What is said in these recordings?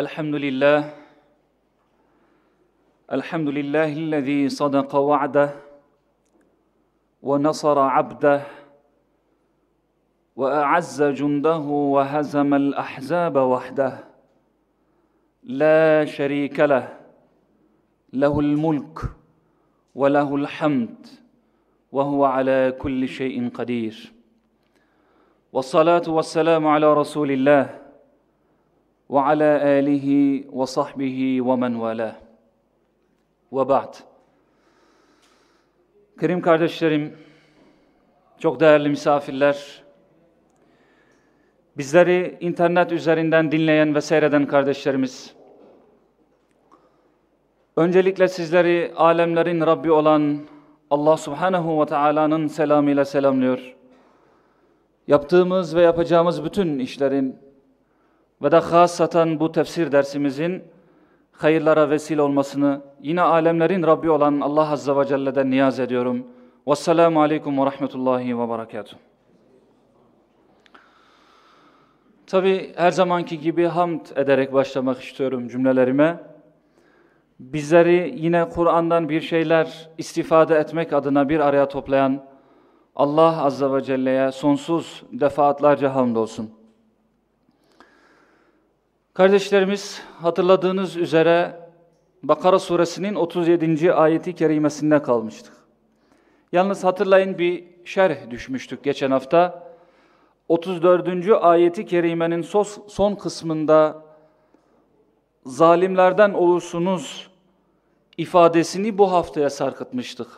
الحمد لله الحمد لله الذي صدق وعده ونصر عبده وأعز جنده وهزم الأحزاب وحده. لا شريك له له الملك وله الحمد وهو على كل شيء قدير. والصلاة والسلام على رسول الله. وعلى اله وصحبه ومن والاه وبعد Kerim kardeşlerim, çok değerli misafirler, bizleri internet üzerinden dinleyen ve seyreden kardeşlerimiz, öncelikle sizleri alemlerin Rabbi olan Allah Subhanahu ve Taala'nın selamıyla selamlıyor. Yaptığımız ve yapacağımız bütün işlerin ve de hasaten bu tefsir dersimizin hayırlara vesile olmasını yine alemlerin Rabbi olan Allah Azze ve Celle'den niyaz ediyorum. Vesselamu Aleyküm ve Rahmetullahi ve Berekatuhu. Tabi her zamanki gibi hamd ederek başlamak istiyorum cümlelerime. Bizleri yine Kur'an'dan bir şeyler istifade etmek adına bir araya toplayan Allah Azze ve Celle'ye sonsuz defaatlerce hamdolsun. Kardeşlerimiz hatırladığınız üzere Bakara suresinin 37. ayeti kerimesinde kalmıştık. Yalnız hatırlayın bir şerh düşmüştük geçen hafta. 34. ayeti kerimenin son kısmında zalimlerden olursunuz ifadesini bu haftaya sarkıtmıştık.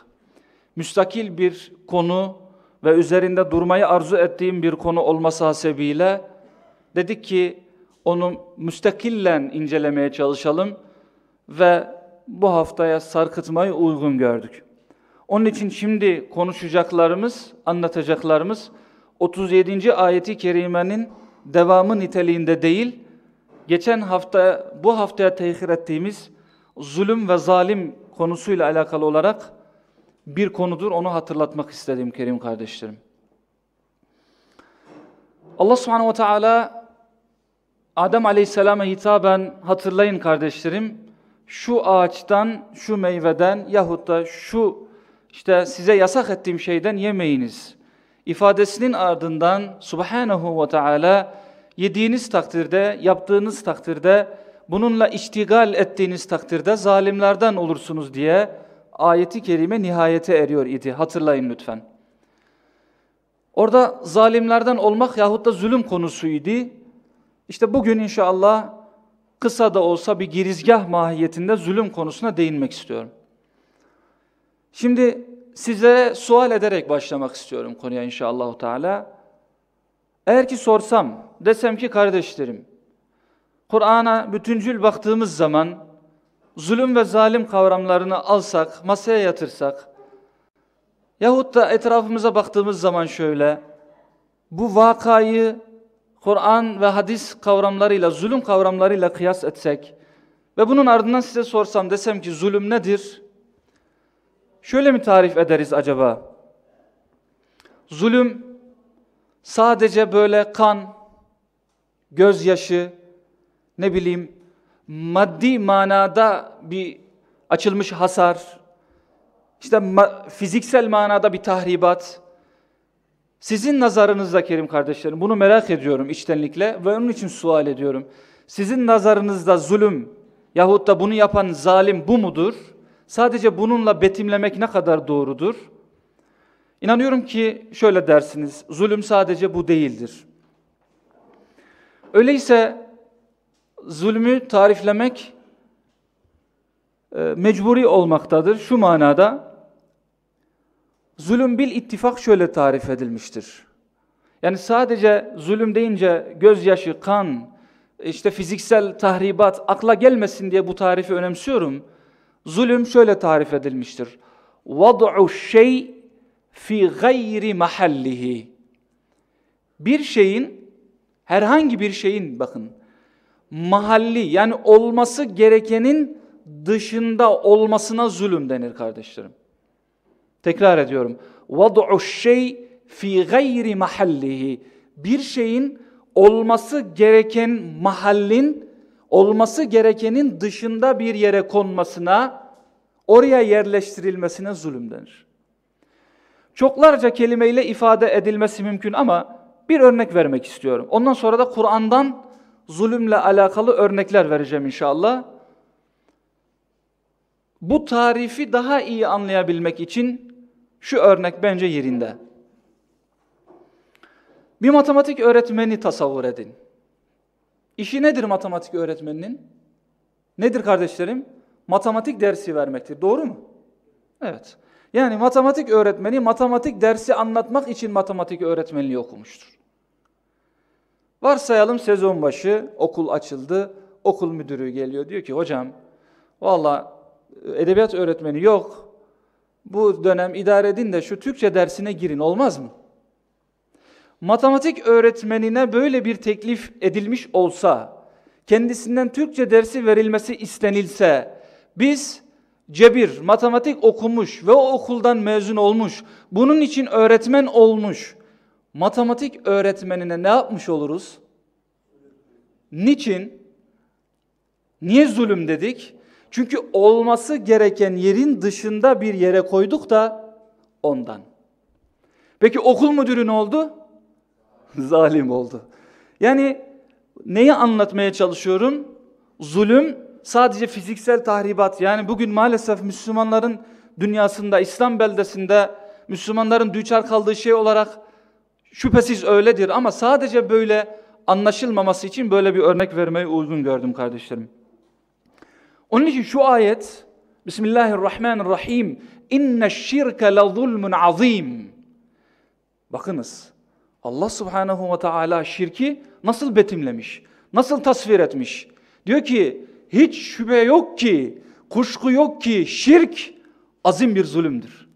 Müstakil bir konu ve üzerinde durmayı arzu ettiğim bir konu olması hasebiyle dedik ki onu müstakillen incelemeye çalışalım ve bu haftaya sarkıtmayı uygun gördük. Onun için şimdi konuşacaklarımız, anlatacaklarımız 37. ayeti kerimenin devamı niteliğinde değil, geçen hafta bu haftaya tehir ettiğimiz zulüm ve zalim konusuyla alakalı olarak bir konudur. Onu hatırlatmak istedim Kerim kardeşlerim. Allah Subhanahu ve Teala Adem Aleyhisselam'a hitaben hatırlayın kardeşlerim. Şu ağaçtan, şu meyveden yahut da şu işte size yasak ettiğim şeyden yemeyiniz. ifadesinin ardından Subhanahu ve Teala yediğiniz takdirde, yaptığınız takdirde, bununla iştigal ettiğiniz takdirde zalimlerden olursunuz diye ayeti kerime nihayete eriyor idi. Hatırlayın lütfen. Orada zalimlerden olmak yahut da zulüm konusuydu. İşte bugün inşallah kısa da olsa bir girizgah mahiyetinde zulüm konusuna değinmek istiyorum. Şimdi size sual ederek başlamak istiyorum konuya inşallah Teala. Eğer ki sorsam, desem ki kardeşlerim, Kur'an'a bütüncül baktığımız zaman zulüm ve zalim kavramlarını alsak, masaya yatırsak, yahut da etrafımıza baktığımız zaman şöyle, bu vakayı Kur'an ve hadis kavramlarıyla, zulüm kavramlarıyla kıyas etsek ve bunun ardından size sorsam desem ki zulüm nedir? Şöyle mi tarif ederiz acaba? Zulüm sadece böyle kan, gözyaşı, ne bileyim maddi manada bir açılmış hasar, işte ma fiziksel manada bir tahribat. Sizin nazarınızda Kerim kardeşlerim, bunu merak ediyorum içtenlikle ve onun için sual ediyorum. Sizin nazarınızda zulüm yahut da bunu yapan zalim bu mudur? Sadece bununla betimlemek ne kadar doğrudur? İnanıyorum ki şöyle dersiniz, zulüm sadece bu değildir. Öyleyse zulmü tariflemek e, mecburi olmaktadır. Şu manada, zulüm bil ittifak şöyle tarif edilmiştir. Yani sadece zulüm deyince gözyaşı, kan, işte fiziksel tahribat akla gelmesin diye bu tarifi önemsiyorum. Zulüm şöyle tarif edilmiştir. وَضْعُ şey fi gayri mahallihi. Bir şeyin, herhangi bir şeyin bakın, mahalli yani olması gerekenin dışında olmasına zulüm denir kardeşlerim. Tekrar ediyorum. وَضْعُ şey fi gayri mahallihi. Bir şeyin olması gereken mahallin olması gerekenin dışında bir yere konmasına, oraya yerleştirilmesine zulüm denir. Çoklarca kelimeyle ifade edilmesi mümkün ama bir örnek vermek istiyorum. Ondan sonra da Kur'an'dan zulümle alakalı örnekler vereceğim inşallah. Bu tarifi daha iyi anlayabilmek için şu örnek bence yerinde. Bir matematik öğretmeni tasavvur edin. İşi nedir matematik öğretmeninin? Nedir kardeşlerim? Matematik dersi vermektir. Doğru mu? Evet. Yani matematik öğretmeni matematik dersi anlatmak için matematik öğretmenliği okumuştur. Varsayalım sezon başı okul açıldı. Okul müdürü geliyor diyor ki hocam valla edebiyat öğretmeni yok. Bu dönem idare edin de şu Türkçe dersine girin olmaz mı? Matematik öğretmenine böyle bir teklif edilmiş olsa, kendisinden Türkçe dersi verilmesi istenilse, biz cebir, matematik okumuş ve o okuldan mezun olmuş, bunun için öğretmen olmuş, matematik öğretmenine ne yapmış oluruz? Niçin? Niye zulüm dedik? Çünkü olması gereken yerin dışında bir yere koyduk da ondan. Peki okul müdürü ne oldu? Zalim oldu. Yani neyi anlatmaya çalışıyorum? Zulüm sadece fiziksel tahribat. Yani bugün maalesef Müslümanların dünyasında, İslam beldesinde Müslümanların düçar kaldığı şey olarak şüphesiz öyledir. Ama sadece böyle anlaşılmaması için böyle bir örnek vermeyi uygun gördüm kardeşlerim. Onun için şu ayet Bismillahirrahmanirrahim İnne şirke la zulmun azim Bakınız Allah subhanahu ve teala şirki nasıl betimlemiş, nasıl tasvir etmiş. Diyor ki hiç şüphe yok ki, kuşku yok ki şirk azim bir zulümdür.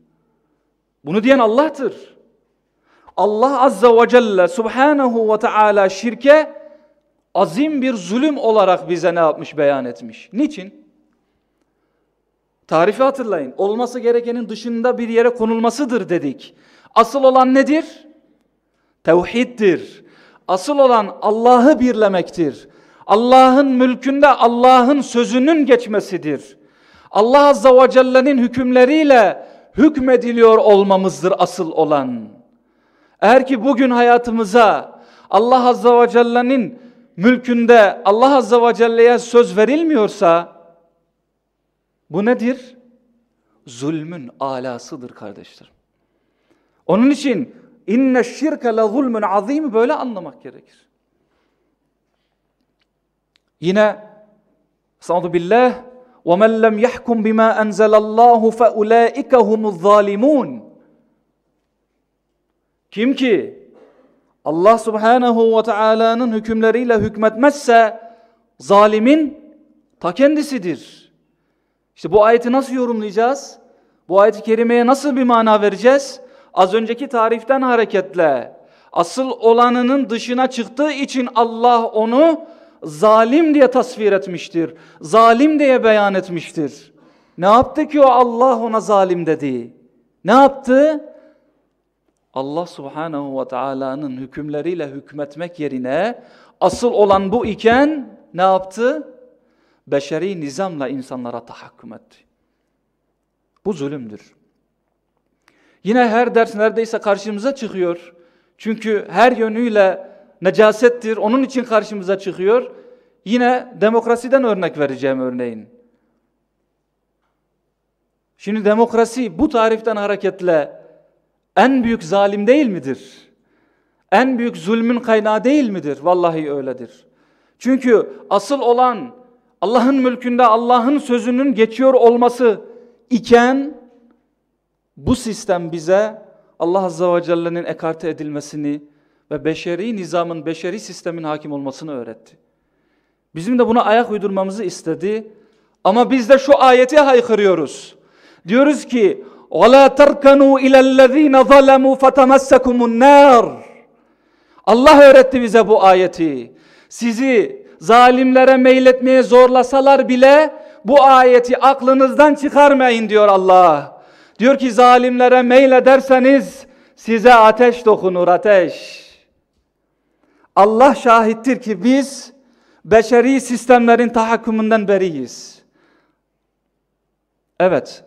Bunu diyen Allah'tır. Allah azza ve celle subhanahu ve teala şirke azim bir zulüm olarak bize ne yapmış beyan etmiş. Niçin? Tarifi hatırlayın. Olması gerekenin dışında bir yere konulmasıdır dedik. Asıl olan nedir? Tevhiddir. Asıl olan Allah'ı birlemektir. Allah'ın mülkünde Allah'ın sözünün geçmesidir. Allah Azza ve Celle'nin hükümleriyle hükmediliyor olmamızdır asıl olan. Eğer ki bugün hayatımıza Allah Azza ve Celle'nin mülkünde Allah Azza ve Celle'ye söz verilmiyorsa bu nedir? Zulmün alasıdır kardeşlerim. Onun için inne şirke la zulmün azim böyle anlamak gerekir. Yine Estağfurullah billah ve men lem yahkum bima enzelallahu fe ulaike humuz zalimun. Kim ki Allah Subhanahu ve Taala'nın hükümleriyle hükmetmezse zalimin ta kendisidir. İşte bu ayeti nasıl yorumlayacağız? Bu ayeti kerimeye nasıl bir mana vereceğiz? Az önceki tariften hareketle asıl olanının dışına çıktığı için Allah onu zalim diye tasvir etmiştir. Zalim diye beyan etmiştir. Ne yaptı ki o Allah ona zalim dedi? Ne yaptı? Allah subhanahu ve Taala'nın hükümleriyle hükmetmek yerine asıl olan bu iken ne yaptı? Beşeri nizamla insanlara tahakküm etti. Bu zulümdür. Yine her ders neredeyse karşımıza çıkıyor. Çünkü her yönüyle necasettir. Onun için karşımıza çıkıyor. Yine demokrasiden örnek vereceğim örneğin. Şimdi demokrasi bu tariften hareketle en büyük zalim değil midir? En büyük zulmün kaynağı değil midir? Vallahi öyledir. Çünkü asıl olan Allah'ın mülkünde Allah'ın sözünün geçiyor olması iken bu sistem bize Allah Azze ve Celle'nin ekarte edilmesini ve beşeri nizamın, beşeri sistemin hakim olmasını öğretti. Bizim de buna ayak uydurmamızı istedi. Ama biz de şu ayeti haykırıyoruz. Diyoruz ki وَلَا تَرْكَنُوا اِلَى الَّذ۪ينَ ظَلَمُوا فَتَمَسَّكُمُ النَّارِ Allah öğretti bize bu ayeti. Sizi zalimlere meyletmeye zorlasalar bile bu ayeti aklınızdan çıkarmayın diyor Allah. Diyor ki zalimlere meylederseniz size ateş dokunur ateş. Allah şahittir ki biz beşeri sistemlerin tahakkümünden beriyiz. Evet,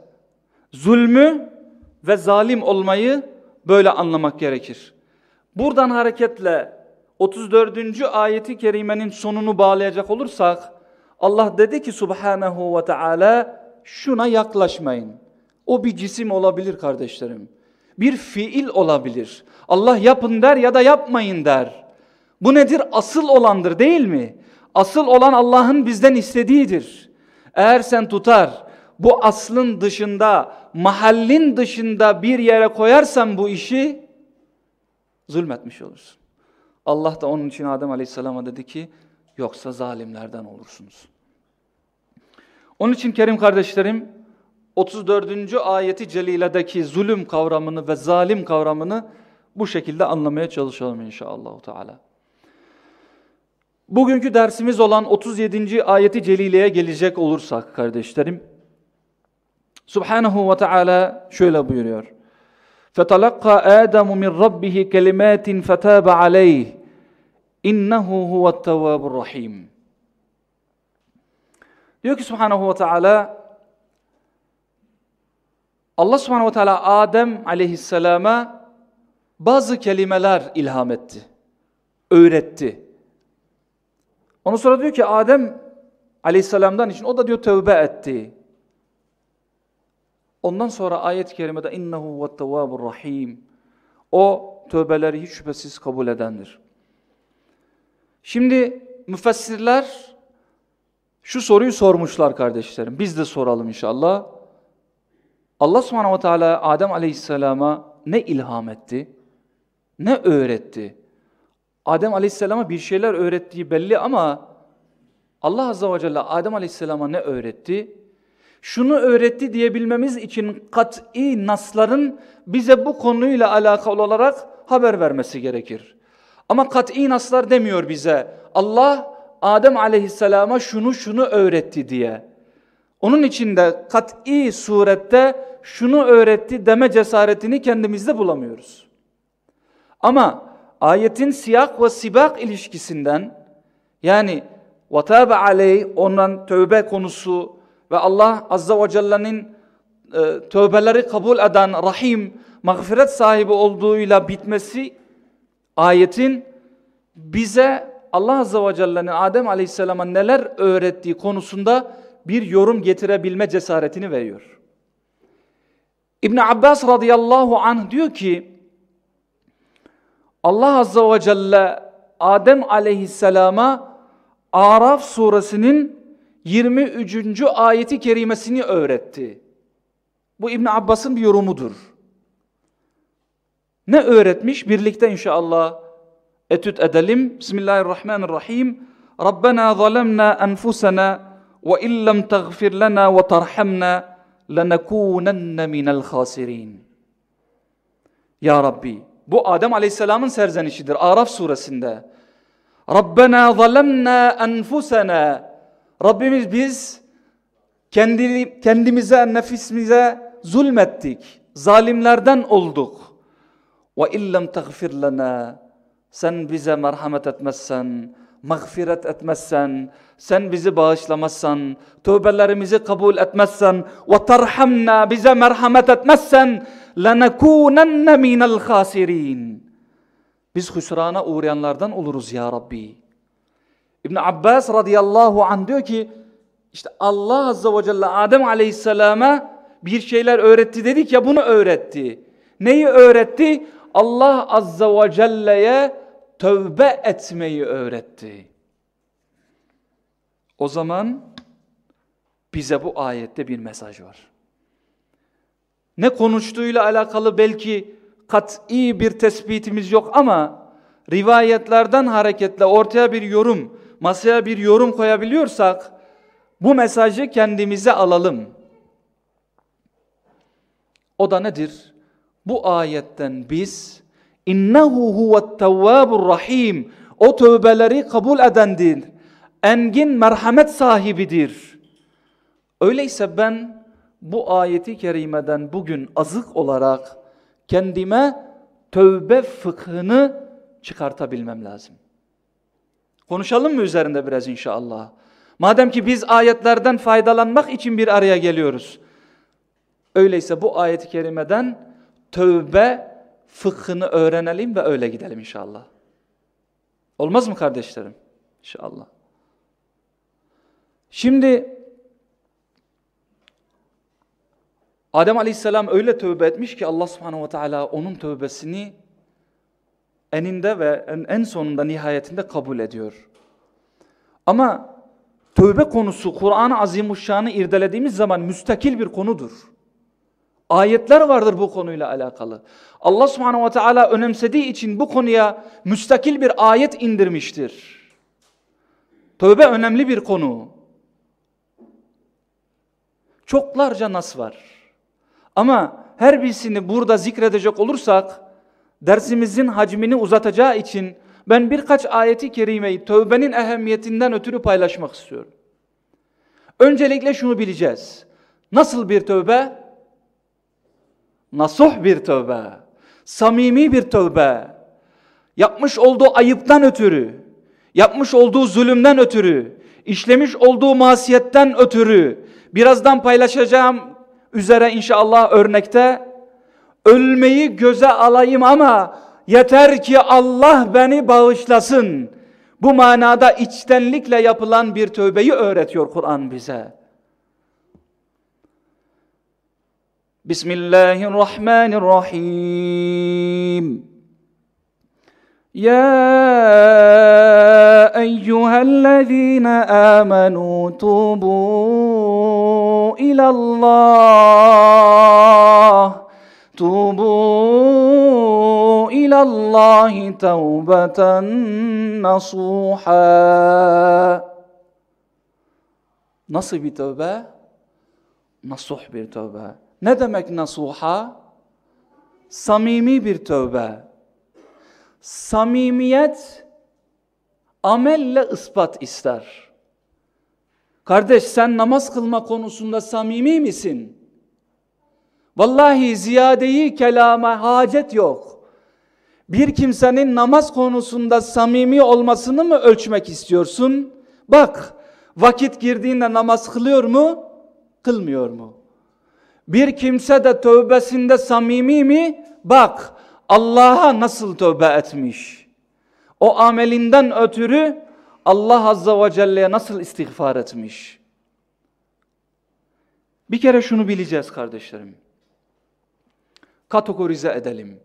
zulmü ve zalim olmayı böyle anlamak gerekir. Buradan hareketle 34. ayeti kerimenin sonunu bağlayacak olursak Allah dedi ki Subhanahu ve Teala şuna yaklaşmayın. O bir cisim olabilir kardeşlerim. Bir fiil olabilir. Allah yapın der ya da yapmayın der. Bu nedir? Asıl olandır değil mi? Asıl olan Allah'ın bizden istediğidir. Eğer sen tutar bu aslın dışında, mahallin dışında bir yere koyarsan bu işi zulmetmiş olursun. Allah da onun için Adem Aleyhisselam'a dedi ki yoksa zalimlerden olursunuz. Onun için Kerim kardeşlerim 34. ayeti celiledeki zulüm kavramını ve zalim kavramını bu şekilde anlamaya çalışalım inşallah. Teala. Bugünkü dersimiz olan 37. ayeti celileye gelecek olursak kardeşlerim. Subhanahu ve Teala şöyle buyuruyor. فَتَلَقَّى آدَمُ مِنْ رَبِّهِ كَلِمَاتٍ فَتَابَ عَلَيْهِ İnnehu huvet tevvabur rahim. Diyor ki Subhanahu ve Teala Allah Subhanahu ve Teala Adem Aleyhisselam'a bazı kelimeler ilham etti. Öğretti. Ondan sonra diyor ki Adem Aleyhisselam'dan için o da diyor tövbe etti. Ondan sonra ayet-i kerimede innehu ve rahim. O tövbeleri hiç şüphesiz kabul edendir. Şimdi müfessirler şu soruyu sormuşlar kardeşlerim. Biz de soralım inşallah. Allah subhanahu ve teala Adem aleyhisselama ne ilham etti? Ne öğretti? Adem aleyhisselama bir şeyler öğrettiği belli ama Allah azze ve celle Adem aleyhisselama ne öğretti? Şunu öğretti diyebilmemiz için kat'i nasların bize bu konuyla alakalı olarak haber vermesi gerekir. Ama kat'i naslar demiyor bize. Allah Adem aleyhisselama şunu şunu öğretti diye. Onun için de kat'i surette şunu öğretti deme cesaretini kendimizde bulamıyoruz. Ama ayetin siyak ve sibak ilişkisinden yani وَتَابَ عَلَيْهِ ondan tövbe konusu ve Allah Azza ve Celle'nin e, tövbeleri kabul eden Rahim, mağfiret sahibi olduğuyla bitmesi ayetin bize Allah Azze ve Celle'nin Adem Aleyhisselam'a neler öğrettiği konusunda bir yorum getirebilme cesaretini veriyor. İbn Abbas radıyallahu anh diyor ki Allah Azze ve Celle Adem Aleyhisselam'a Araf suresinin 23. ayeti kerimesini öğretti. Bu İbn Abbas'ın bir yorumudur. Ne öğretmiş? Birlikte inşallah etüt edelim. Bismillahirrahmanirrahim. Rabbena zalemna enfusena ve illem tagfir lana ve tarhamna lenekunenne minel khasirin. Ya Rabbi, bu Adem Aleyhisselam'ın serzenişidir Araf suresinde. Rabbena zalemna enfusena. Rabbimiz biz kendi, kendimize, nefisimize zulmettik. Zalimlerden olduk. Ve illem tagfir lana. Sen bize merhamet etmezsen, mağfiret etmezsen, sen bizi bağışlamazsan, tövbelerimizi kabul etmezsen ve tarhamna bize merhamet etmezsen lenekunenne minel khasirin. Biz hüsrana uğrayanlardan oluruz ya Rabbi. İbn Abbas radıyallahu anh diyor ki işte Allah azze ve celle Adem aleyhisselama bir şeyler öğretti dedik ya bunu öğretti. Neyi öğretti? Allah azze ve celle'ye tövbe etmeyi öğretti. O zaman bize bu ayette bir mesaj var. Ne konuştuğuyla alakalı belki kat'i bir tespitimiz yok ama rivayetlerden hareketle ortaya bir yorum, masaya bir yorum koyabiliyorsak bu mesajı kendimize alalım. O da nedir? Bu ayetten biz innehu huvet tevvabur rahim o tövbeleri kabul edendir engin merhamet sahibidir. Öyleyse ben bu ayeti kerimeden bugün azık olarak kendime tövbe fıkhını çıkartabilmem lazım. Konuşalım mı üzerinde biraz inşallah? Madem ki biz ayetlerden faydalanmak için bir araya geliyoruz. Öyleyse bu ayet-i kerimeden tövbe fıkhını öğrenelim ve öyle gidelim inşallah. Olmaz mı kardeşlerim? İnşallah. Şimdi Adem Aleyhisselam öyle tövbe etmiş ki Allah Subhanahu ve Teala onun tövbesini eninde ve en, sonunda nihayetinde kabul ediyor. Ama tövbe konusu Kur'an-ı Azimuşşan'ı irdelediğimiz zaman müstakil bir konudur. Ayetler vardır bu konuyla alakalı. Allah Subhanahu ve Teala önemsediği için bu konuya müstakil bir ayet indirmiştir. Tövbe önemli bir konu. Çoklarca nas var. Ama her birisini burada zikredecek olursak dersimizin hacmini uzatacağı için ben birkaç ayeti kerimeyi tövbenin ehemmiyetinden ötürü paylaşmak istiyorum. Öncelikle şunu bileceğiz. Nasıl bir tövbe? Nasuh bir tövbe. Samimi bir tövbe. Yapmış olduğu ayıptan ötürü, yapmış olduğu zulümden ötürü, işlemiş olduğu masiyetten ötürü, birazdan paylaşacağım üzere inşallah örnekte ölmeyi göze alayım ama yeter ki Allah beni bağışlasın. Bu manada içtenlikle yapılan bir tövbeyi öğretiyor Kur'an bize. بسم الله الرحمن الرحيم يا ايها الذين امنوا توبوا إلى الله توبوا إلى الله توبه نصوحا نصب توبه نصوح بالتوبه Ne demek nasuha? Samimi bir tövbe. Samimiyet amelle ispat ister. Kardeş sen namaz kılma konusunda samimi misin? Vallahi ziyadeyi kelama hacet yok. Bir kimsenin namaz konusunda samimi olmasını mı ölçmek istiyorsun? Bak vakit girdiğinde namaz kılıyor mu? Kılmıyor mu? Bir kimse de tövbesinde samimi mi? Bak Allah'a nasıl tövbe etmiş? O amelinden ötürü Allah Azza ve Celle'ye nasıl istiğfar etmiş? Bir kere şunu bileceğiz kardeşlerim. Kategorize edelim.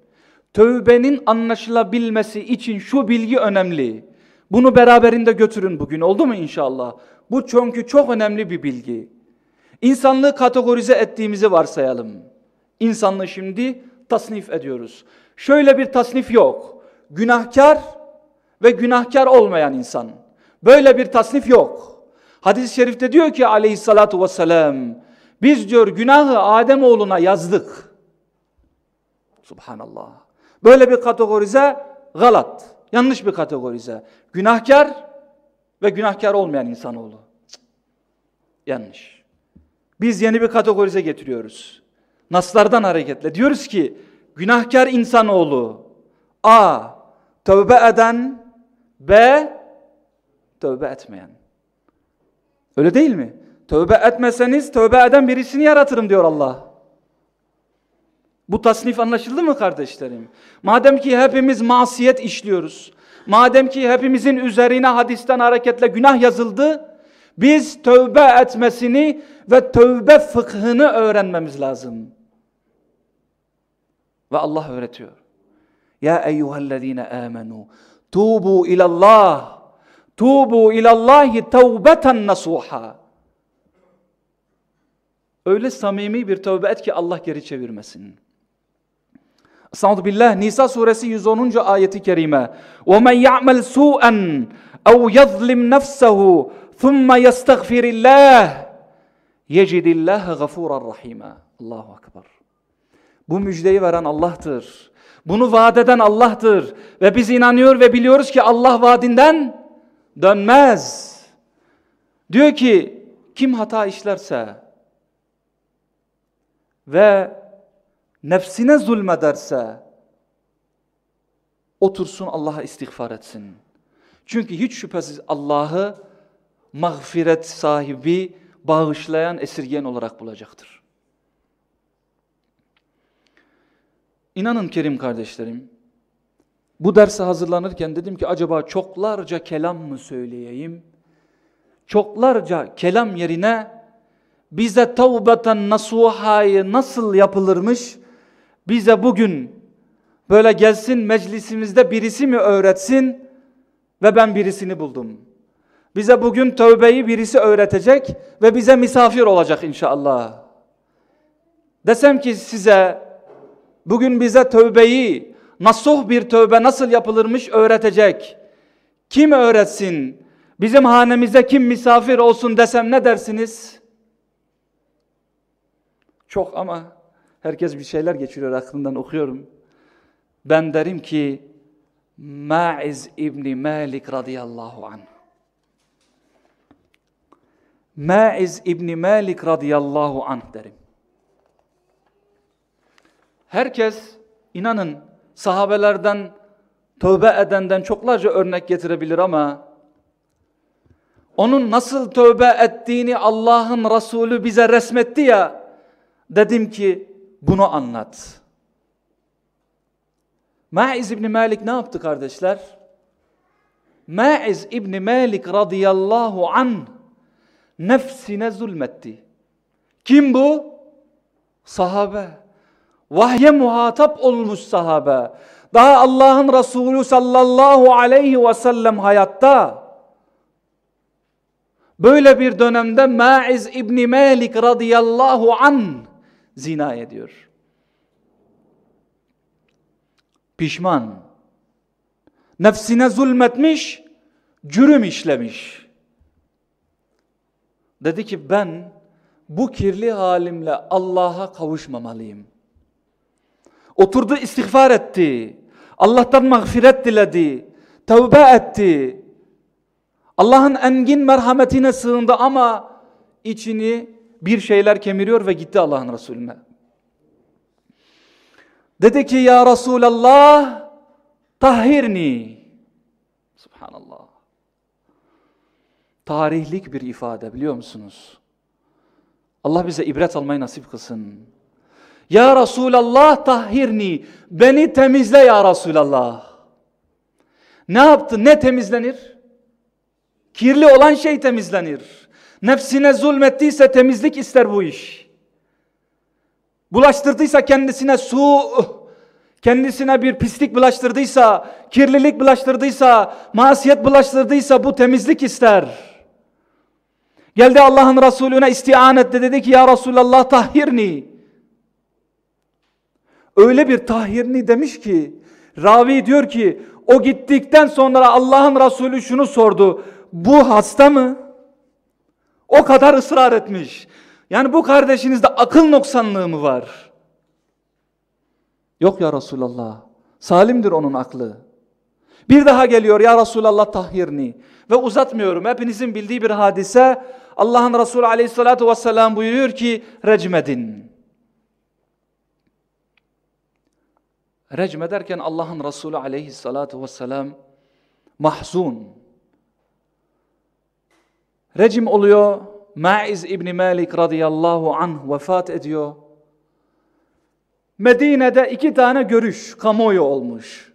Tövbenin anlaşılabilmesi için şu bilgi önemli. Bunu beraberinde götürün bugün oldu mu inşallah? Bu çünkü çok önemli bir bilgi. İnsanlığı kategorize ettiğimizi varsayalım. İnsanlığı şimdi tasnif ediyoruz. Şöyle bir tasnif yok. Günahkar ve günahkar olmayan insan. Böyle bir tasnif yok. Hadis-i şerifte diyor ki aleyhissalatu vesselam biz diyor günahı Adem oğluna yazdık. Subhanallah. Böyle bir kategorize galat. Yanlış bir kategorize. Günahkar ve günahkar olmayan insanoğlu. Cık. Yanlış. Biz yeni bir kategorize getiriyoruz. Naslardan hareketle. Diyoruz ki günahkar insanoğlu A. Tövbe eden B. Tövbe etmeyen. Öyle değil mi? Tövbe etmeseniz tövbe eden birisini yaratırım diyor Allah. Bu tasnif anlaşıldı mı kardeşlerim? Madem ki hepimiz masiyet işliyoruz. Madem ki hepimizin üzerine hadisten hareketle günah yazıldı. Biz tövbe etmesini ve tövbe fıkhını öğrenmemiz lazım. Ve Allah öğretiyor. Ya eyyühellezine amenu tubu ilallah tubu ilallahi tevbeten nasuha Öyle samimi bir tövbe et ki Allah geri çevirmesin. Estağfurullah billah Nisa suresi 110. ayeti kerime. وَمَنْ يَعْمَلْ سُوءًا اَوْ يَظْلِمْ نَفْسَهُ ثُمَّ يَسْتَغْفِرِ اللّٰهِ يَجِدِ اللّٰهَ غَفُورًا رَحِيمًا Allahu Akbar. Bu müjdeyi veren Allah'tır. Bunu vaat eden Allah'tır. Ve biz inanıyor ve biliyoruz ki Allah vaadinden dönmez. Diyor ki kim hata işlerse ve nefsine zulmederse otursun Allah'a istiğfar etsin. Çünkü hiç şüphesiz Allah'ı mağfiret sahibi, bağışlayan, esirgeyen olarak bulacaktır. İnanın kerim kardeşlerim, bu derse hazırlanırken dedim ki acaba çoklarca kelam mı söyleyeyim? Çoklarca kelam yerine bize tevbeten nasuhayı nasıl yapılırmış? Bize bugün böyle gelsin meclisimizde birisi mi öğretsin? Ve ben birisini buldum. Bize bugün tövbeyi birisi öğretecek ve bize misafir olacak inşallah. Desem ki size bugün bize tövbeyi, nasuh bir tövbe nasıl yapılırmış öğretecek. Kim öğretsin? Bizim hanemize kim misafir olsun desem ne dersiniz? Çok ama herkes bir şeyler geçiriyor aklından okuyorum. Ben derim ki Ma'iz İbni Malik radıyallahu anh. Ma'iz İbni Malik radıyallahu anh derim. Herkes inanın sahabelerden tövbe edenden çoklarca örnek getirebilir ama onun nasıl tövbe ettiğini Allah'ın Resulü bize resmetti ya dedim ki bunu anlat. Ma'iz İbni Malik ne yaptı kardeşler? Ma'iz İbni Malik radıyallahu an nefsine zulmetti. Kim bu? Sahabe. Vahye muhatap olmuş sahabe. Daha Allah'ın Resulü sallallahu aleyhi ve sellem hayatta. Böyle bir dönemde Ma'iz İbni Malik radıyallahu an zina ediyor. Pişman. Nefsine zulmetmiş, cürüm işlemiş. Dedi ki ben bu kirli halimle Allah'a kavuşmamalıyım. Oturdu istiğfar etti. Allah'tan mağfiret diledi. Tevbe etti. Allah'ın engin merhametine sığındı ama içini bir şeyler kemiriyor ve gitti Allah'ın Resulüne. Dedi ki ya Resulallah tahhirni. Subhanallah. Tarihlik bir ifade biliyor musunuz? Allah bize ibret almayı nasip kılsın. Ya Resulallah tahhirni. Beni temizle ya Resulallah. Ne yaptı? Ne temizlenir? Kirli olan şey temizlenir. Nefsine zulmettiyse temizlik ister bu iş. Bulaştırdıysa kendisine su, kendisine bir pislik bulaştırdıysa, kirlilik bulaştırdıysa, masiyet bulaştırdıysa bu temizlik ister. Geldi Allah'ın Resulüne istian etti dedi ki ya Resulallah tahhirni. Öyle bir tahhirni demiş ki ravi diyor ki o gittikten sonra Allah'ın Resulü şunu sordu. Bu hasta mı? O kadar ısrar etmiş. Yani bu kardeşinizde akıl noksanlığı mı var? Yok ya Resulallah. Salimdir onun aklı. Bir daha geliyor ya Resulallah tahhirni. Ve uzatmıyorum. Hepinizin bildiği bir hadise. Allah'ın Resulü aleyhissalatu vesselam buyuruyor ki recmedin. Recm ederken Allah'ın Resulü aleyhissalatu vesselam mahzun. Recim oluyor. Ma'iz İbni Malik radıyallahu anh vefat ediyor. Medine'de iki tane görüş kamuoyu olmuş.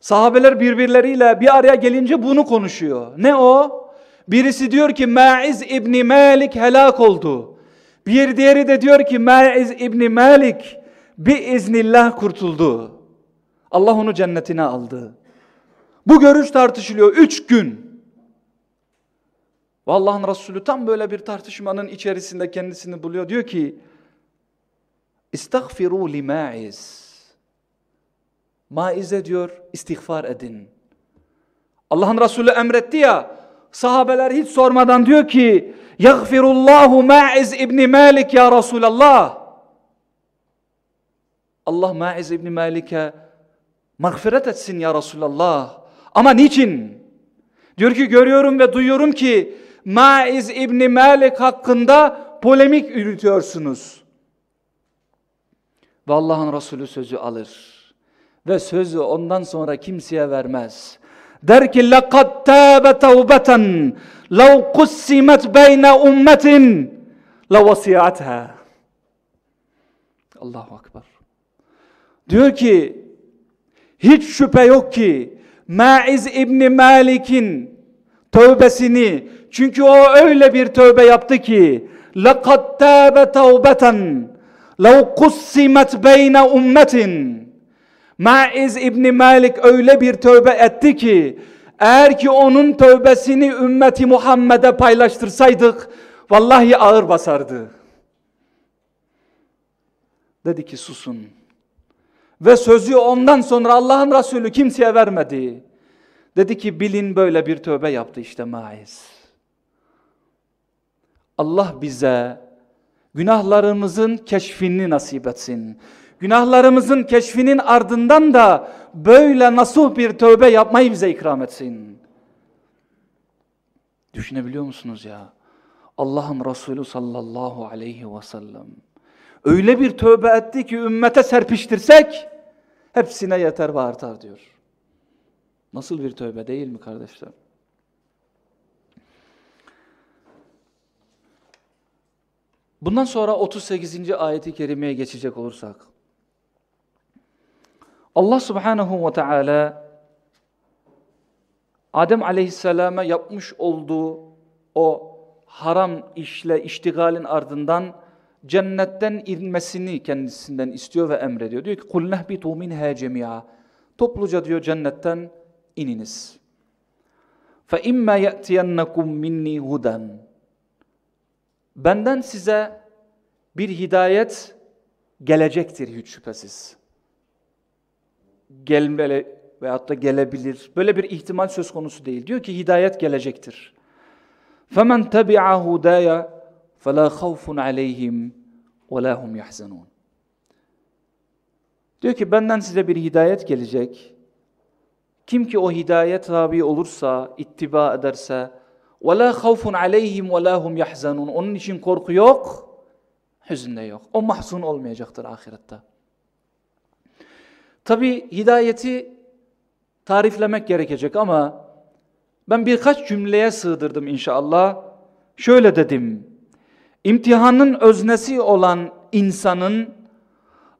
Sahabeler birbirleriyle bir araya gelince bunu konuşuyor. Ne o? Birisi diyor ki Ma'iz İbni Malik helak oldu. Bir diğeri de diyor ki Ma'iz İbni Malik biiznillah kurtuldu. Allah onu cennetine aldı. Bu görüş tartışılıyor üç gün. Ve Allah'ın Resulü tam böyle bir tartışmanın içerisinde kendisini buluyor. Diyor ki İstagfiru li ma'iz. Maize diyor istiğfar edin. Allah'ın Resulü emretti ya sahabeler hiç sormadan diyor ki Yagfirullahu Ma'iz İbni Malik ya Resulallah. Allah Ma'iz İbni Malik'e mağfiret etsin ya Resulallah. Ama niçin? Diyor ki görüyorum ve duyuyorum ki Maiz İbni Malik hakkında polemik yürütüyorsunuz. Ve Allah'ın Resulü sözü alır. Ve sözü ondan sonra kimseye vermez. Der ki لَقَدْ تَابَ تَوْبَةً لَوْ قُسِّمَتْ بَيْنَ اُمَّةٍ لَوَسِيَعَتْهَا Allahu Akbar. Diyor ki hiç şüphe yok ki Maiz İbni Malik'in tövbesini çünkü o öyle bir tövbe yaptı ki لَقَدْ تَابَ تَوْبَةً لَوْ قُسِّمَتْ بَيْنَ اُمَّةٍ Maiz İbni Malik öyle bir tövbe etti ki eğer ki onun tövbesini ümmeti Muhammed'e paylaştırsaydık vallahi ağır basardı. Dedi ki susun. Ve sözü ondan sonra Allah'ın Resulü kimseye vermedi. Dedi ki bilin böyle bir tövbe yaptı işte Maiz. Allah bize günahlarımızın keşfini nasip etsin. Günahlarımızın keşfinin ardından da böyle nasuh bir tövbe yapmayı bize ikram etsin. Düşünebiliyor musunuz ya? Allah'ın Resulü sallallahu aleyhi ve sellem öyle bir tövbe etti ki ümmete serpiştirsek hepsine yeter ve artar diyor. Nasıl bir tövbe değil mi kardeşler? Bundan sonra 38. ayeti kerimeye geçecek olursak. Allah subhanahu ve teala Adem aleyhisselama yapmış olduğu o haram işle iştigalin ardından cennetten inmesini kendisinden istiyor ve emrediyor. Diyor ki kul nehbitu minha cemia. Topluca diyor cennetten ininiz. İmma ya'tiyannakum minni hudan. Benden size bir hidayet gelecektir hiç şüphesiz Gelmeli veyahut da gelebilir. Böyle bir ihtimal söz konusu değil. Diyor ki hidayet gelecektir. فَمَنْ تَبِعَ هُدَايَ فَلَا خَوْفٌ عَلَيْهِمْ وَلَا هُمْ يَحْزَنُونَ Diyor ki benden size bir hidayet gelecek. Kim ki o hidayet tabi olursa, ittiba ederse وَلَا خَوْفٌ عَلَيْهِمْ وَلَا هُمْ يَحْزَنُونَ Onun için korku yok, hüzün de yok. O mahzun olmayacaktır ahirette. Tabi hidayeti tariflemek gerekecek ama ben birkaç cümleye sığdırdım inşallah. Şöyle dedim. İmtihanın öznesi olan insanın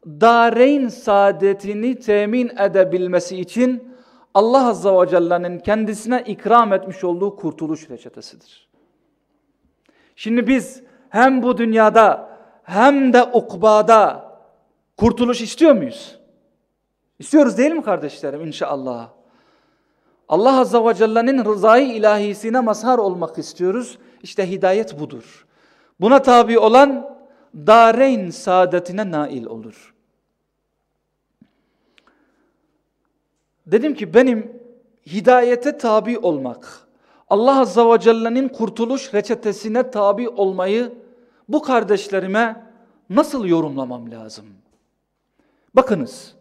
dareyn saadetini temin edebilmesi için Allah Azza ve Celle'nin kendisine ikram etmiş olduğu kurtuluş reçetesidir. Şimdi biz hem bu dünyada hem de ukbada kurtuluş istiyor muyuz? İstiyoruz değil mi kardeşlerim inşallah? Allah Azza ve Celle'nin rızayı ilahisine mazhar olmak istiyoruz. İşte hidayet budur. Buna tabi olan dareyn saadetine nail olur. Dedim ki benim hidayete tabi olmak, Allah Azza ve Celle'nin kurtuluş reçetesine tabi olmayı bu kardeşlerime nasıl yorumlamam lazım? Bakınız,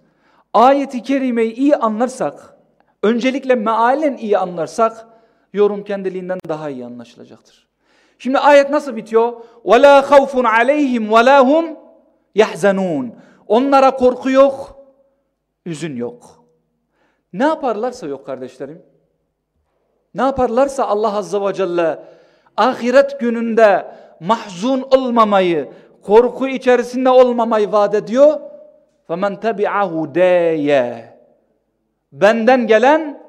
ayeti kerimeyi iyi anlarsak, öncelikle mealen iyi anlarsak, yorum kendiliğinden daha iyi anlaşılacaktır. Şimdi ayet nasıl bitiyor? وَلَا خَوْفٌ عَلَيْهِمْ وَلَا هُمْ يَحْزَنُونَ Onlara korku yok, üzün yok. Ne yaparlarsa yok kardeşlerim. Ne yaparlarsa Allah Azze ve Celle ahiret gününde mahzun olmamayı, korku içerisinde olmamayı vaat ediyor. فَمَنْ تَبِعَ هُدَيَ Benden gelen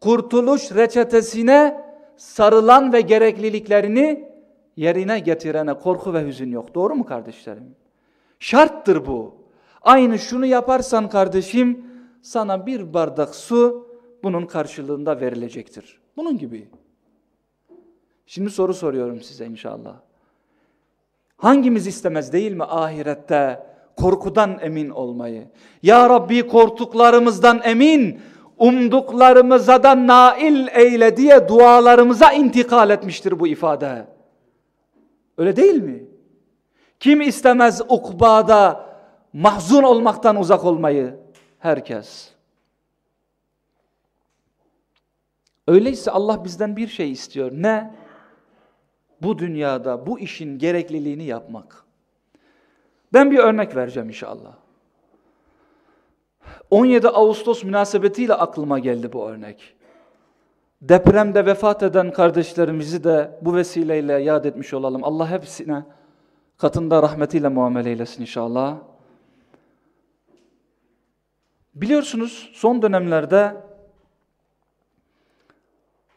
kurtuluş reçetesine sarılan ve gerekliliklerini yerine getirene korku ve hüzün yok. Doğru mu kardeşlerim? Şarttır bu. Aynı şunu yaparsan kardeşim sana bir bardak su bunun karşılığında verilecektir. Bunun gibi. Şimdi soru soruyorum size inşallah. Hangimiz istemez değil mi ahirette korkudan emin olmayı? Ya Rabbi korktuklarımızdan emin, umduklarımıza da nail eyle diye dualarımıza intikal etmiştir bu ifade. Öyle değil mi? Kim istemez ukbada mahzun olmaktan uzak olmayı? Herkes. Öyleyse Allah bizden bir şey istiyor. Ne? Bu dünyada bu işin gerekliliğini yapmak. Ben bir örnek vereceğim inşallah. 17 Ağustos münasebetiyle aklıma geldi bu örnek. Depremde vefat eden kardeşlerimizi de bu vesileyle yad etmiş olalım. Allah hepsine katında rahmetiyle muamele eylesin inşallah. Biliyorsunuz son dönemlerde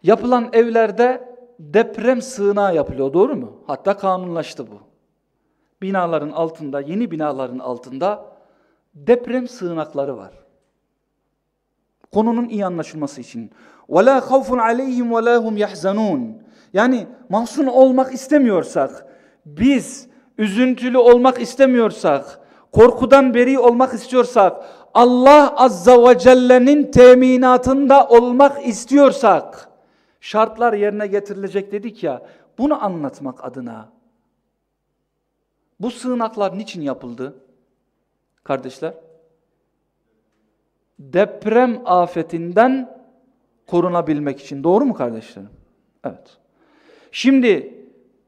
yapılan evlerde deprem sığınağı yapılıyor doğru mu? Hatta kanunlaştı bu Binaların altında, yeni binaların altında deprem sığınakları var. Konunun iyi anlaşılması için. وَلَا خَوْفٌ عَلَيْهِمْ وَلَا هُمْ يَحْزَنُونَ Yani mahzun olmak istemiyorsak, biz üzüntülü olmak istemiyorsak, korkudan beri olmak istiyorsak, Allah Azza ve Celle'nin teminatında olmak istiyorsak, şartlar yerine getirilecek dedik ya, bunu anlatmak adına. bu sığınaklar niçin yapıldı? Kardeşler, deprem afetinden korunabilmek için. Doğru mu kardeşlerim? Evet. Şimdi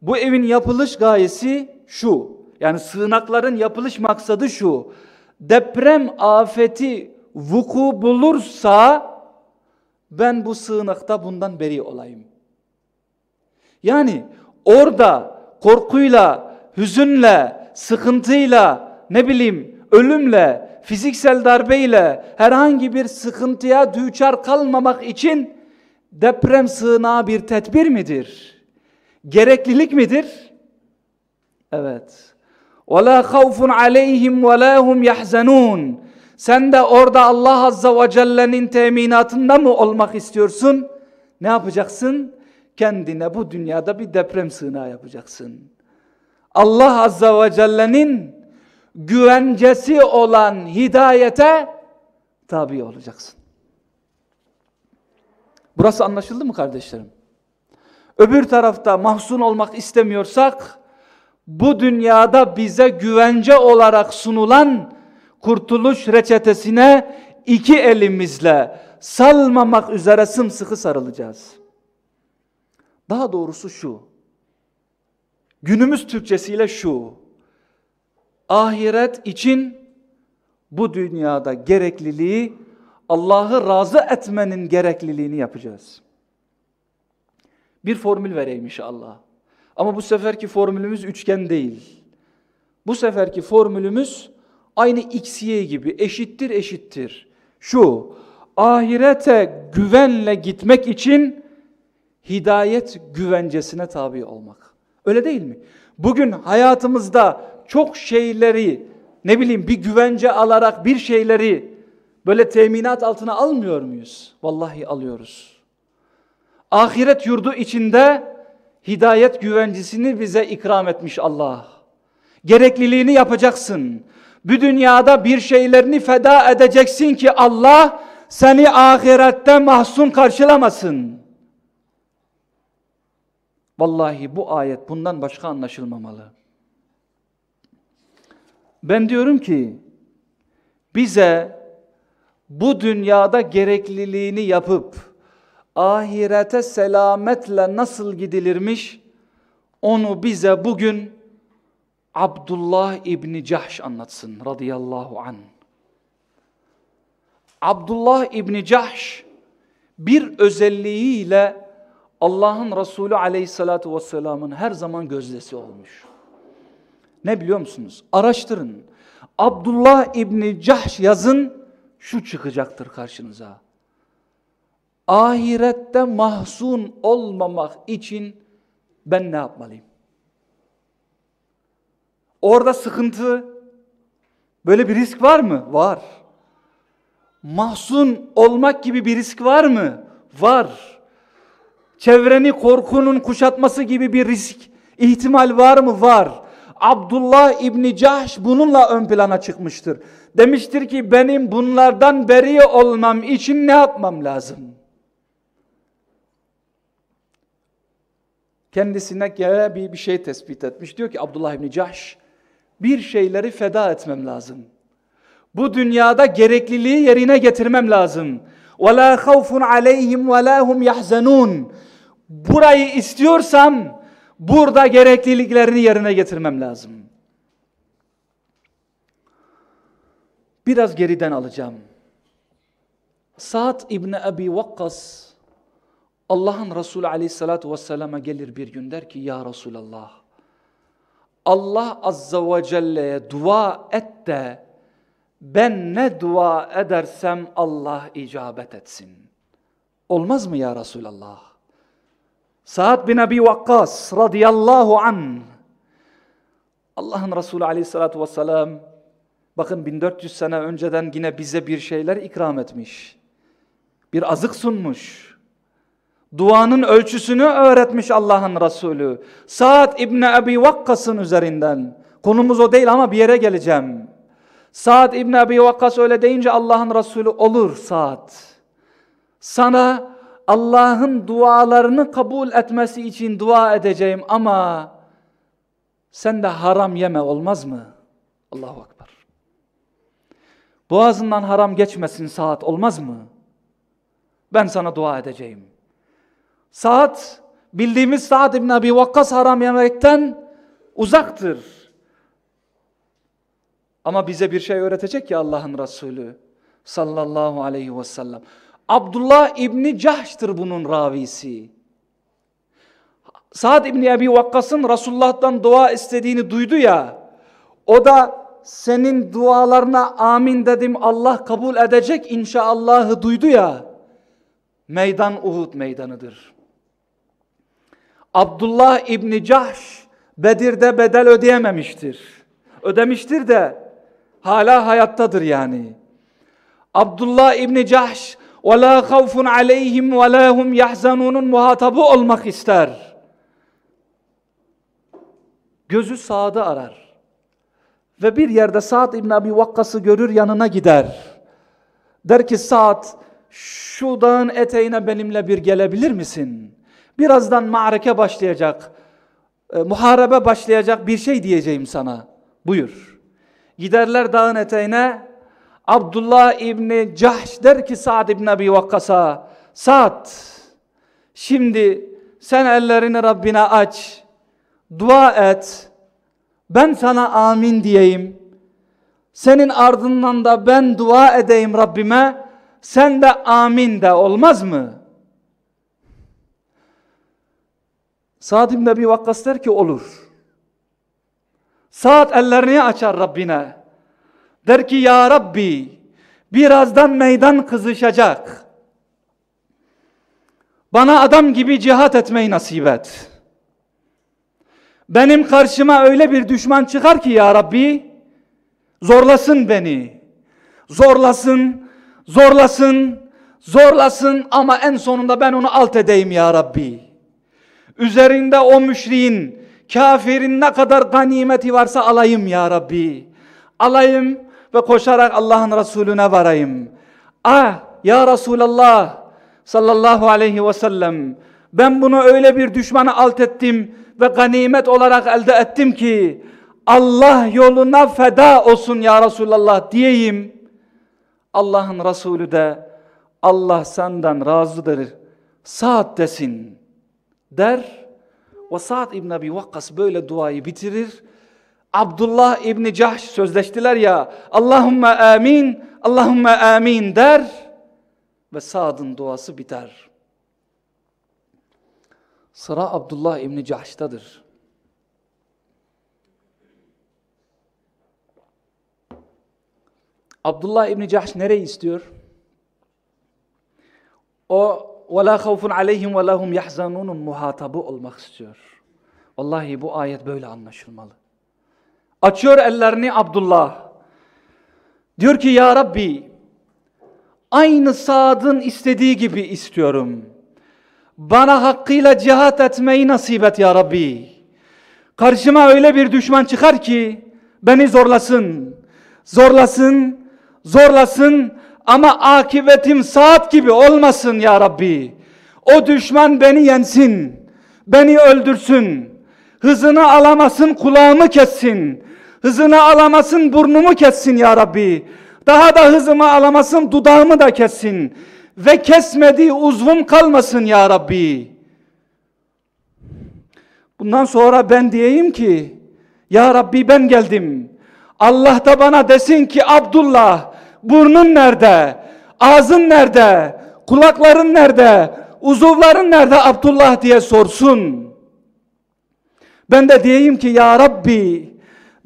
bu evin yapılış gayesi şu. Yani sığınakların yapılış maksadı şu. Deprem afeti vuku bulursa ben bu sığınakta bundan beri olayım. Yani orada korkuyla, hüzünle, sıkıntıyla, ne bileyim ölümle, fiziksel darbeyle herhangi bir sıkıntıya düçar kalmamak için deprem sığınağı bir tedbir midir? Gereklilik midir? Evet. وَلَا خَوْفٌ عَلَيْهِمْ وَلَا هُمْ يَحْزَنُونَ Sen de orada Allah Azza ve Celle'nin teminatında mı olmak istiyorsun? Ne yapacaksın? Kendine bu dünyada bir deprem sığınağı yapacaksın. Allah Azza ve Celle'nin güvencesi olan hidayete tabi olacaksın. Burası anlaşıldı mı kardeşlerim? Öbür tarafta mahzun olmak istemiyorsak, bu dünyada bize güvence olarak sunulan kurtuluş reçetesine iki elimizle salmamak üzere sımsıkı sarılacağız. Daha doğrusu şu, günümüz Türkçesiyle şu, ahiret için bu dünyada gerekliliği Allah'ı razı etmenin gerekliliğini yapacağız. Bir formül vereyim inşallah. Ama bu seferki formülümüz üçgen değil. Bu seferki formülümüz aynı x, y gibi eşittir eşittir. Şu, ahirete güvenle gitmek için hidayet güvencesine tabi olmak. Öyle değil mi? Bugün hayatımızda çok şeyleri ne bileyim bir güvence alarak bir şeyleri böyle teminat altına almıyor muyuz? Vallahi alıyoruz. Ahiret yurdu içinde hidayet güvencesini bize ikram etmiş Allah. Gerekliliğini yapacaksın. Bu dünyada bir şeylerini feda edeceksin ki Allah seni ahirette mahzun karşılamasın. Vallahi bu ayet bundan başka anlaşılmamalı. Ben diyorum ki bize bu dünyada gerekliliğini yapıp ahirete selametle nasıl gidilirmiş onu bize bugün Abdullah İbni Cahş anlatsın radıyallahu an. Abdullah İbni Cahş bir özelliğiyle Allah'ın Resulü aleyhissalatu vesselamın her zaman gözdesi olmuş. Ne biliyor musunuz? Araştırın. Abdullah İbni Cahş yazın şu çıkacaktır karşınıza. Ahirette mahzun olmamak için ben ne yapmalıyım? Orada sıkıntı, böyle bir risk var mı? Var. Mahzun olmak gibi bir risk var mı? Var. Çevreni korkunun kuşatması gibi bir risk, ihtimal var mı? Var. Abdullah İbni Cahş bununla ön plana çıkmıştır. Demiştir ki benim bunlardan beri olmam için ne yapmam lazım? Kendisine göre bir, bir şey tespit etmiş. Diyor ki Abdullah İbni Cahş bir şeyleri feda etmem lazım. Bu dünyada gerekliliği yerine getirmem lazım. وَلَا خَوْفٌ عَلَيْهِمْ وَلَا هُمْ يَحْزَنُونَ Burayı istiyorsam burada gerekliliklerini yerine getirmem lazım. Biraz geriden alacağım. Sa'd İbni Ebi Vakkas Allah'ın Resulü aleyhissalatu vesselama gelir bir gün der ki ya Resulallah Allah azza ve celle'ye dua et de ben ne dua edersem Allah icabet etsin. Olmaz mı ya Resulallah? Sa'd bin Abi Vakkas radıyallahu an Allah'ın Resulü aleyhissalatu vesselam bakın 1400 sene önceden yine bize bir şeyler ikram etmiş. Bir azık sunmuş. Duanın ölçüsünü öğretmiş Allah'ın Resulü. Sa'd İbni Abi Vakkas'ın üzerinden. Konumuz o değil ama bir yere geleceğim. Sa'd İbni Abi Vakkas öyle deyince Allah'ın Resulü olur Sa'd. Sana Allah'ın dualarını kabul etmesi için dua edeceğim ama sen de haram yeme olmaz mı? Allahu Akbar. Boğazından haram geçmesin saat olmaz mı? Ben sana dua edeceğim. Saat bildiğimiz Sa'd ibn Abi Vakkas haram yemekten uzaktır. Ama bize bir şey öğretecek ya Allah'ın Resulü sallallahu aleyhi ve sellem. Abdullah İbni Cahş'tır bunun ravisi. Sa'd İbni Abi Vakkas'ın Resulullah'tan dua istediğini duydu ya, o da senin dualarına amin dedim Allah kabul edecek inşallahı duydu ya, meydan Uhud meydanıdır. Abdullah İbni Cahş Bedir'de bedel ödeyememiştir. Ödemiştir de hala hayattadır yani. Abdullah İbni Cahş ve la havfun aleyhim ve la hum yahzanunun muhatabı olmak ister. Gözü sağda arar. Ve bir yerde Sa'd İbn Abi Vakkas'ı görür yanına gider. Der ki Sa'd şu dağın eteğine benimle bir gelebilir misin? Birazdan mağreke başlayacak, e, muharebe başlayacak bir şey diyeceğim sana. Buyur. Giderler dağın eteğine Abdullah İbni Cahş der ki Sa'd İbni Abi Vakkas'a Sa'd şimdi sen ellerini Rabbine aç. Dua et. Ben sana amin diyeyim. Senin ardından da ben dua edeyim Rabbime. Sen de amin de olmaz mı? Sa'd ibn Ebi Vakkas der ki olur. Sa'd ellerini açar Rabbine. Der ki ya Rabbi birazdan meydan kızışacak. Bana adam gibi cihat etmeyi nasip et. Benim karşıma öyle bir düşman çıkar ki ya Rabbi zorlasın beni. Zorlasın, zorlasın, zorlasın ama en sonunda ben onu alt edeyim ya Rabbi. Üzerinde o müşriğin, kafirin ne kadar ganimeti varsa alayım ya Rabbi. Alayım ve koşarak Allah'ın Resulüne varayım. Ah ya Resulallah sallallahu aleyhi ve sellem ben bunu öyle bir düşmanı alt ettim ve ganimet olarak elde ettim ki Allah yoluna feda olsun ya Resulallah diyeyim. Allah'ın Resulü de Allah senden razıdır. Saat desin der. Ve Sa'd İbn Abi Vakkas böyle duayı bitirir. Abdullah İbni Cahş sözleştiler ya Allahümme amin, Allahümme amin der ve Sa'd'ın duası biter. Sıra Abdullah İbni Cahş'tadır. Abdullah İbni Cahş nereyi istiyor? O وَلَا خَوْفٌ عَلَيْهِمْ وَلَا هُمْ يَحْزَنُونَ muhatabı olmak istiyor. Vallahi bu ayet böyle anlaşılmalı. Açıyor ellerini Abdullah. Diyor ki ya Rabbi aynı Sad'ın istediği gibi istiyorum. Bana hakkıyla cihat etmeyi nasip et ya Rabbi. Karşıma öyle bir düşman çıkar ki beni zorlasın. Zorlasın, zorlasın ama akibetim saat gibi olmasın ya Rabbi. O düşman beni yensin, beni öldürsün. Hızını alamasın, kulağımı kessin. Hızını alamasın, burnumu kessin ya Rabbi. Daha da hızımı alamasın, dudağımı da kessin. Ve kesmediği uzvum kalmasın ya Rabbi. Bundan sonra ben diyeyim ki, Ya Rabbi ben geldim. Allah da bana desin ki Abdullah burnun nerede? Ağzın nerede? Kulakların nerede? uzuvların nerede Abdullah diye sorsun. Ben de diyeyim ki ya Rabbi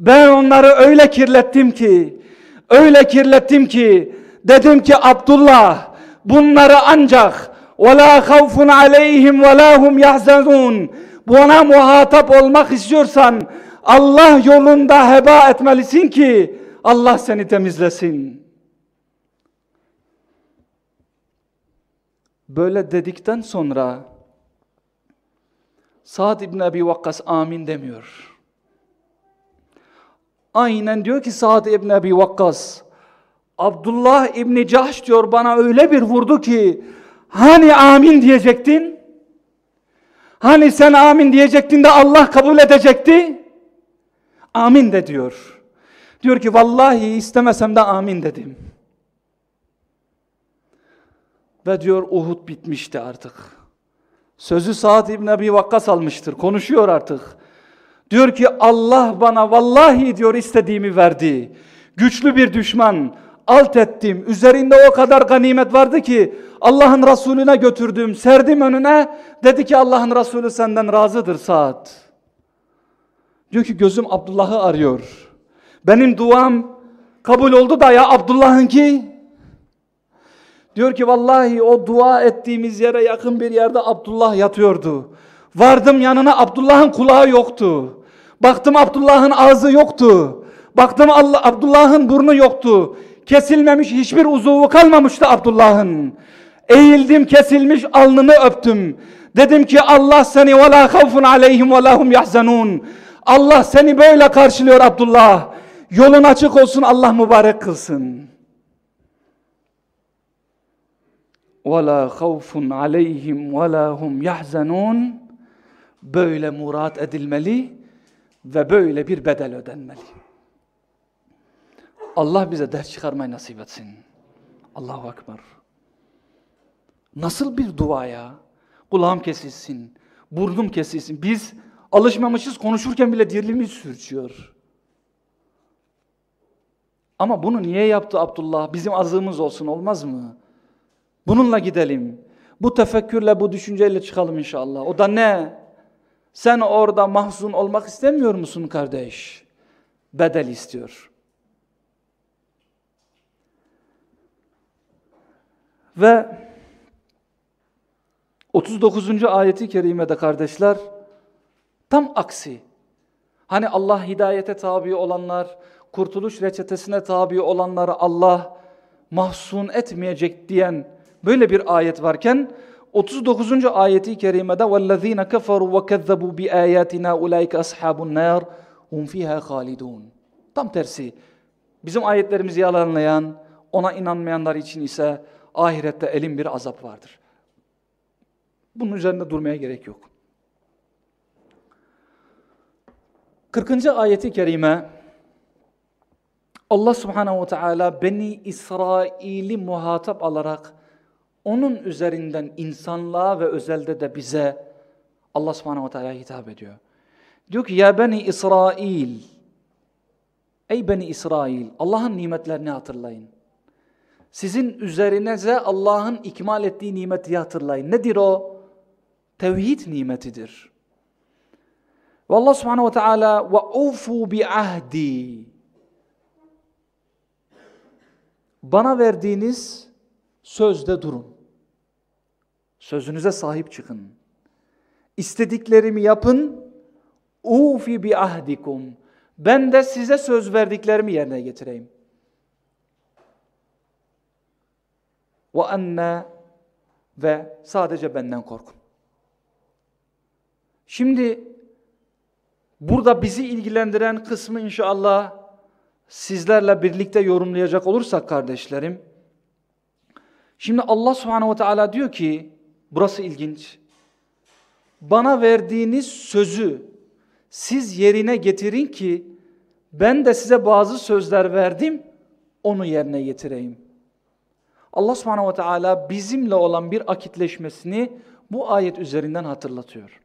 ben onları öyle kirlettim ki öyle kirlettim ki dedim ki Abdullah bunları ancak وَلَا خَوْفٌ عَلَيْهِمْ وَلَا هُمْ يَحْزَنُونَ Buna muhatap olmak istiyorsan Allah yolunda heba etmelisin ki Allah seni temizlesin. Böyle dedikten sonra Sa'd ibn Abi Vakkas amin demiyor. Aynen diyor ki Sa'd ibn Abi Vakkas Abdullah İbni Cahş diyor bana öyle bir vurdu ki hani amin diyecektin? Hani sen amin diyecektin de Allah kabul edecekti? Amin de diyor. Diyor ki vallahi istemesem de amin dedim. Ve diyor Uhud bitmişti artık. Sözü Sa'd İbn Abi Vakkas almıştır. Konuşuyor artık. Diyor ki Allah bana vallahi diyor istediğimi verdi. Güçlü bir düşman alt ettim. Üzerinde o kadar ganimet vardı ki Allah'ın Resulüne götürdüm. Serdim önüne. Dedi ki Allah'ın Resulü senden razıdır saat. Diyor ki gözüm Abdullah'ı arıyor. Benim duam kabul oldu da ya Abdullah'ın ki Diyor ki vallahi o dua ettiğimiz yere yakın bir yerde Abdullah yatıyordu. Vardım yanına Abdullah'ın kulağı yoktu. Baktım Abdullah'ın ağzı yoktu. Baktım Abdullah'ın burnu yoktu. Kesilmemiş hiçbir uzuvu kalmamıştı Abdullah'ın. Eğildim kesilmiş alnını öptüm. Dedim ki Allah seni ve la havfun aleyhim ve lahum yahzanun. Allah seni böyle karşılıyor Abdullah. Yolun açık olsun Allah mübarek kılsın. Ve la havfun aleyhim ve lahum yahzanun. Böyle murat edilmeli ve böyle bir bedel ödenmeli. Allah bize ders çıkarmayı nasip etsin. Allahu Ekber. Nasıl bir dua ya? Kulağım kesilsin, burnum kesilsin. Biz alışmamışız konuşurken bile dilimiz sürçüyor. Ama bunu niye yaptı Abdullah? Bizim azığımız olsun olmaz mı? Bununla gidelim. Bu tefekkürle, bu düşünceyle çıkalım inşallah. O da ne? Sen orada mahzun olmak istemiyor musun kardeş? Bedel istiyor. Ve 39. ayeti kerimede kardeşler tam aksi. Hani Allah hidayete tabi olanlar, kurtuluş reçetesine tabi olanları Allah mahzun etmeyecek diyen Böyle bir ayet varken 39. ayeti kerimede وَالَّذ۪ينَ كَفَرُوا وَكَذَّبُوا بِآيَاتِنَا اُولَٰئِكَ أَصْحَابُ النَّارِ هُمْ ف۪يهَا خَالِدُونَ Tam tersi. Bizim ayetlerimizi yalanlayan, ona inanmayanlar için ise ahirette elin bir azap vardır. Bunun üzerinde durmaya gerek yok. 40. ayeti kerime Allah subhanehu ve teala Beni İsrail'i muhatap alarak onun üzerinden insanlığa ve özelde de bize Allah subhanehu ve teala hitap ediyor. Diyor ki ya beni İsrail ey beni İsrail Allah'ın nimetlerini hatırlayın. Sizin üzerinize Allah'ın ikmal ettiği nimeti hatırlayın. Nedir o? Tevhid nimetidir. Ve Allah subhanehu ve teala ve ufu bi ahdi bana verdiğiniz sözde durun. Sözünüze sahip çıkın. İstediklerimi yapın. Ufi bi ahdikum. Ben de size söz verdiklerimi yerine getireyim. Ve enne ve sadece benden korkun. Şimdi burada bizi ilgilendiren kısmı inşallah sizlerle birlikte yorumlayacak olursak kardeşlerim. Şimdi Allah subhanehu ve teala diyor ki Burası ilginç. Bana verdiğiniz sözü siz yerine getirin ki ben de size bazı sözler verdim, onu yerine getireyim. Allah subhanehu ve teala bizimle olan bir akitleşmesini bu ayet üzerinden hatırlatıyor.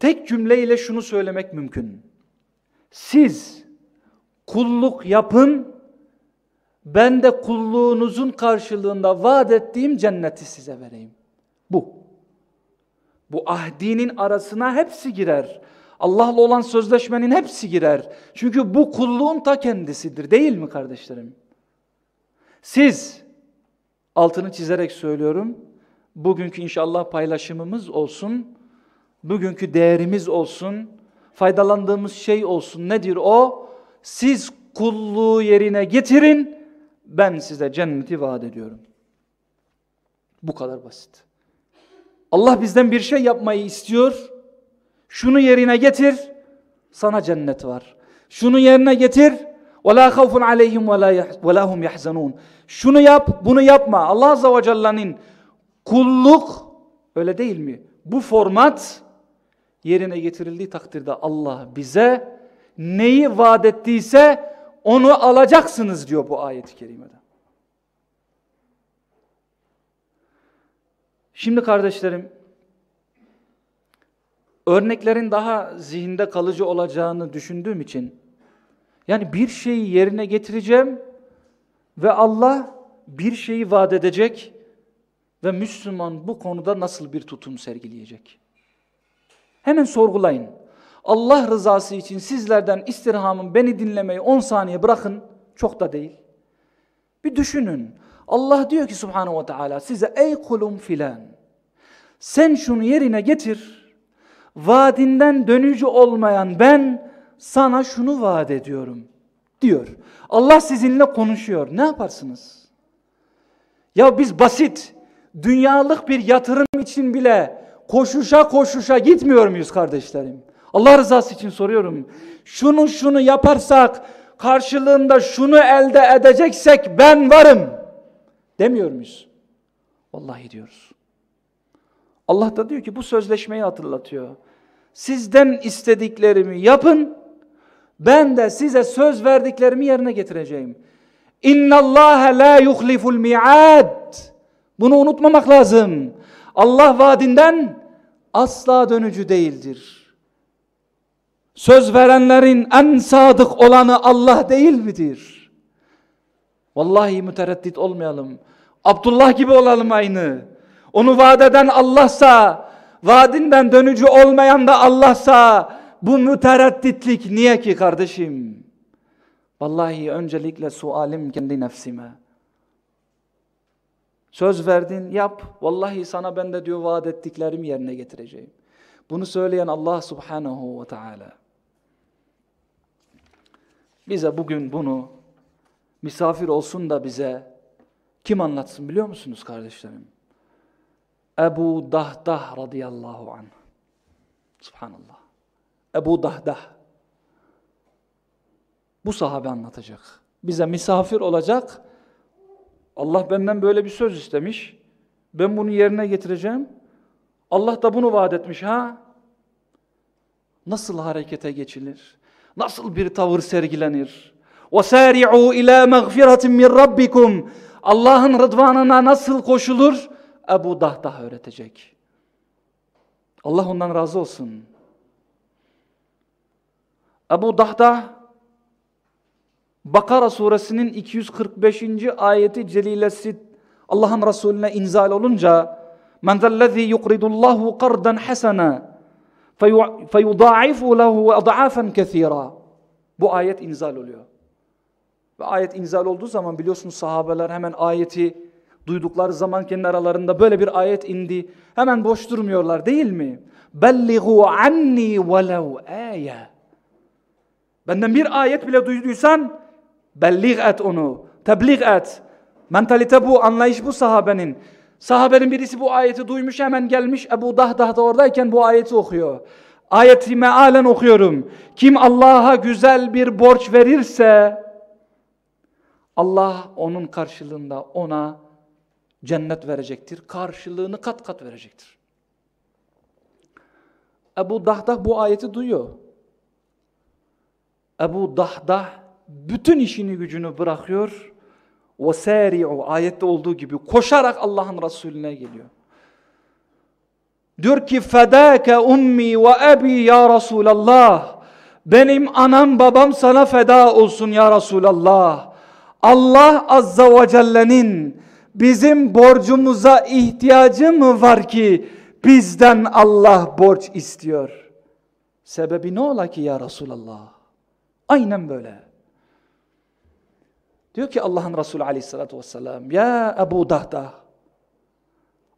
Tek cümleyle şunu söylemek mümkün. Siz kulluk yapın ben de kulluğunuzun karşılığında vaat ettiğim cenneti size vereyim. Bu. Bu ahdinin arasına hepsi girer. Allah'la olan sözleşmenin hepsi girer. Çünkü bu kulluğun ta kendisidir değil mi kardeşlerim? Siz, altını çizerek söylüyorum, bugünkü inşallah paylaşımımız olsun, bugünkü değerimiz olsun, faydalandığımız şey olsun. Nedir o? Siz kulluğu yerine getirin, ben size cenneti vaat ediyorum. Bu kadar basit. Allah bizden bir şey yapmayı istiyor. Şunu yerine getir, sana cennet var. Şunu yerine getir, وَلَا خَوْفٌ عَلَيْهِمْ وَلَا هُمْ يَحْزَنُونَ Şunu yap, bunu yapma. Allah Azze ve Celle'nin kulluk, öyle değil mi? Bu format yerine getirildiği takdirde Allah bize neyi vaat ettiyse onu alacaksınız diyor bu ayet-i kerimede. Şimdi kardeşlerim, örneklerin daha zihinde kalıcı olacağını düşündüğüm için, yani bir şeyi yerine getireceğim ve Allah bir şeyi vaat edecek ve Müslüman bu konuda nasıl bir tutum sergileyecek? Hemen sorgulayın. Allah rızası için sizlerden istirhamın beni dinlemeyi 10 saniye bırakın. Çok da değil. Bir düşünün. Allah diyor ki subhanahu ve teala size ey kulum filan sen şunu yerine getir. Vaadinden dönücü olmayan ben sana şunu vaat ediyorum diyor. Allah sizinle konuşuyor. Ne yaparsınız? Ya biz basit dünyalık bir yatırım için bile koşuşa koşuşa gitmiyor muyuz kardeşlerim? Allah rızası için soruyorum. Şunu şunu yaparsak karşılığında şunu elde edeceksek ben varım demiyor muyuz? Vallahi diyoruz. Allah da diyor ki bu sözleşmeyi hatırlatıyor. Sizden istediklerimi yapın, ben de size söz verdiklerimi yerine getireceğim. İnna Allah la yuhliful mi'ad. Bunu unutmamak lazım. Allah vaadinden asla dönücü değildir. Söz verenlerin en sadık olanı Allah değil midir? Vallahi mütereddit olmayalım. Abdullah gibi olalım aynı. Onu vaat eden Allah'sa, vaadinden dönücü olmayan da Allah'sa, bu müteredditlik niye ki kardeşim? Vallahi öncelikle sualim kendi nefsime. Söz verdin yap. Vallahi sana ben de diyor vaat ettiklerimi yerine getireceğim. Bunu söyleyen Allah subhanahu ve teala. Bize bugün bunu misafir olsun da bize kim anlatsın biliyor musunuz kardeşlerim? Ebu Dahdah radıyallahu anh. Subhanallah. Ebu Dahdah. Bu sahabe anlatacak. Bize misafir olacak. Allah benden böyle bir söz istemiş. Ben bunu yerine getireceğim. Allah da bunu vaat etmiş ha. Nasıl harekete geçilir? Nasıl bir tavır sergilenir? وَسَارِعُوا اِلَى مَغْفِرَةٍ مِّنْ رَبِّكُمْ Allah'ın rıdvanına nasıl koşulur? Ebu Dahdah öğretecek. Allah ondan razı olsun. Ebu Dahdah Bakara suresinin 245. ayeti celilesi Allah'ın Resulüne inzal olunca Men zellezî yukridullahu qardan hasana feyudâ'ifu lehu ad'afen kethîrâ Bu ayet inzal oluyor. Ve ayet inzal olduğu zaman biliyorsunuz sahabeler hemen ayeti duydukları zaman kendi aralarında böyle bir ayet indi. Hemen boş durmuyorlar değil mi? Belligu anni velev âye. Benden bir ayet bile duyduysan bellig et onu. Tebliğ et. Mentalite bu, anlayış bu sahabenin. Sahabenin birisi bu ayeti duymuş hemen gelmiş Ebu Dahdah da oradayken bu ayeti okuyor. Ayeti mealen okuyorum. Kim Allah'a güzel bir borç verirse Allah onun karşılığında ona cennet verecektir. Karşılığını kat kat verecektir. Ebu Dahdah bu ayeti duyuyor. Ebu Dahdah bütün işini gücünü bırakıyor. وَسَارِعُ ayette olduğu gibi koşarak Allah'ın Resulüne geliyor. Diyor ki fedâke ummi ve ebi ya Resulallah. Benim anam babam sana feda olsun ya Resulallah. Allah Azza ve Celle'nin bizim borcumuza ihtiyacı mı var ki bizden Allah borç istiyor? Sebebi ne ola ki ya Resulallah? Aynen böyle. Diyor ki Allah'ın Resulü aleyhissalatü vesselam ya Ebu Dahda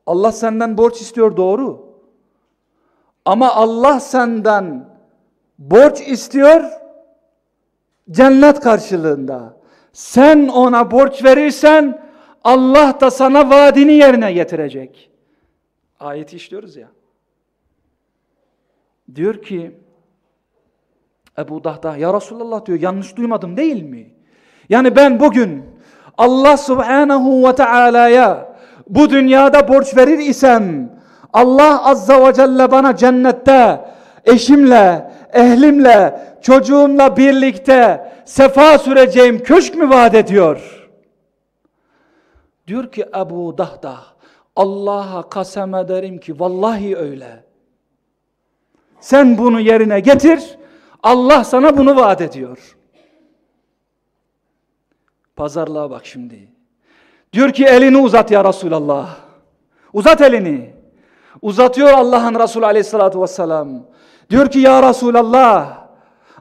Allah senden borç istiyor doğru. Ama Allah senden borç istiyor cennet karşılığında. Sen ona borç verirsen Allah da sana vaadini yerine getirecek. Ayeti işliyoruz ya. Diyor ki Ebu Dahda ya Resulallah diyor yanlış duymadım değil mi? Yani ben bugün Allah subhanahu ve teala'ya bu dünyada borç verir isem Allah azza ve celle bana cennette eşimle, ehlimle, çocuğumla birlikte sefa süreceğim köşk mü vaat ediyor? Diyor ki Ebu Dahda Allah'a kasem ederim ki vallahi öyle. Sen bunu yerine getir. Allah sana bunu vaat ediyor. Pazarlığa bak şimdi. Diyor ki elini uzat ya Resulallah. Uzat elini. Uzatıyor Allah'ın Resulü aleyhissalatü vesselam. Diyor ki ya Resulallah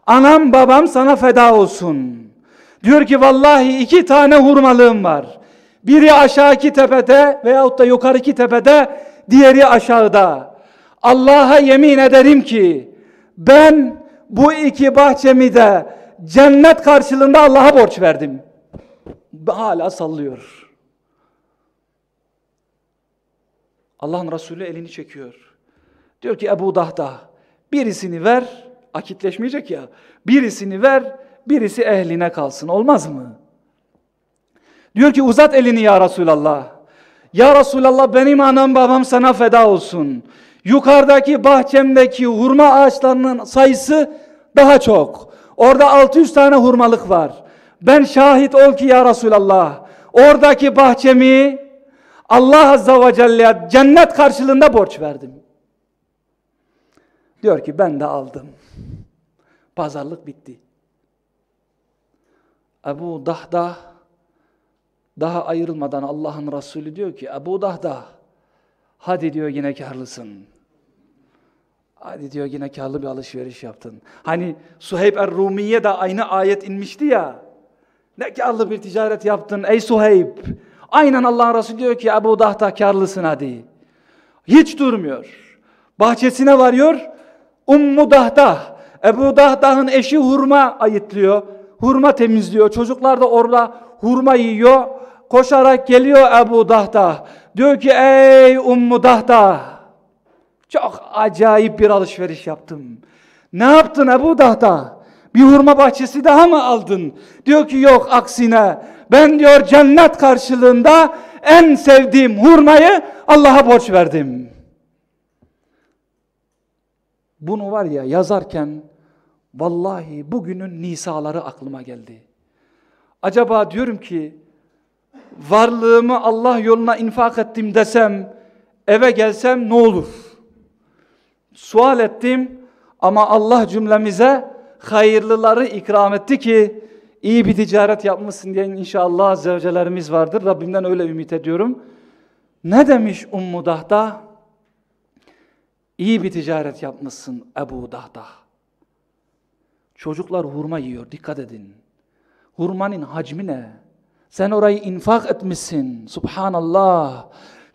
anam babam sana feda olsun. Diyor ki vallahi iki tane hurmalığım var. Biri aşağıki tepede veyahut da yukarıki tepede diğeri aşağıda. Allah'a yemin ederim ki ben bu iki bahçemi de cennet karşılığında Allah'a borç verdim. Hala sallıyor. Allah'ın Resulü elini çekiyor. Diyor ki Ebu Dahda birisini ver, akitleşmeyecek ya. Birisini ver, birisi ehline kalsın. Olmaz mı? Diyor ki uzat elini ya Resulallah. Ya Resulallah benim anam babam sana feda olsun. Yukarıdaki bahçemdeki hurma ağaçlarının sayısı daha çok. Orada 600 tane hurmalık var. Ben şahit ol ki ya Resulallah. Oradaki bahçemi Allah Azza ve Celle cennet karşılığında borç verdim. Diyor ki ben de aldım. Pazarlık bitti. Ebu Dahda daha ayrılmadan Allah'ın Resulü diyor ki Ebu Dahda hadi diyor yine karlısın. Hadi diyor yine karlı bir alışveriş yaptın. Hani Suheyb er-Rumiye de aynı ayet inmişti ya. Ne karlı bir ticaret yaptın ey Suheyb. Aynen Allah'ın Resulü diyor ki Ebu Dahda karlısın hadi. Hiç durmuyor. Bahçesine varıyor. Ummu Dahda. Ebu Dahda'nın eşi hurma ayıtlıyor. Hurma temizliyor. Çocuklar da orada hurma yiyor. Koşarak geliyor Ebu Dahda. Diyor ki ey Ummu Dahda. Çok acayip bir alışveriş yaptım. Ne yaptın Ebu Dahda? Bir hurma bahçesi daha mı aldın? Diyor ki yok aksine. Ben diyor cennet karşılığında en sevdiğim hurmayı Allah'a borç verdim. Bunu var ya yazarken vallahi bugünün nisaları aklıma geldi. Acaba diyorum ki varlığımı Allah yoluna infak ettim desem eve gelsem ne olur? Sual ettim ama Allah cümlemize hayırlıları ikram etti ki iyi bir ticaret yapmışsın diye inşallah zevcelerimiz vardır. Rabbimden öyle ümit ediyorum. Ne demiş Ummu Dahda? İyi bir ticaret yapmışsın Ebu Dahda. Çocuklar hurma yiyor dikkat edin. Hurmanın hacmi ne? Sen orayı infak etmişsin. Subhanallah.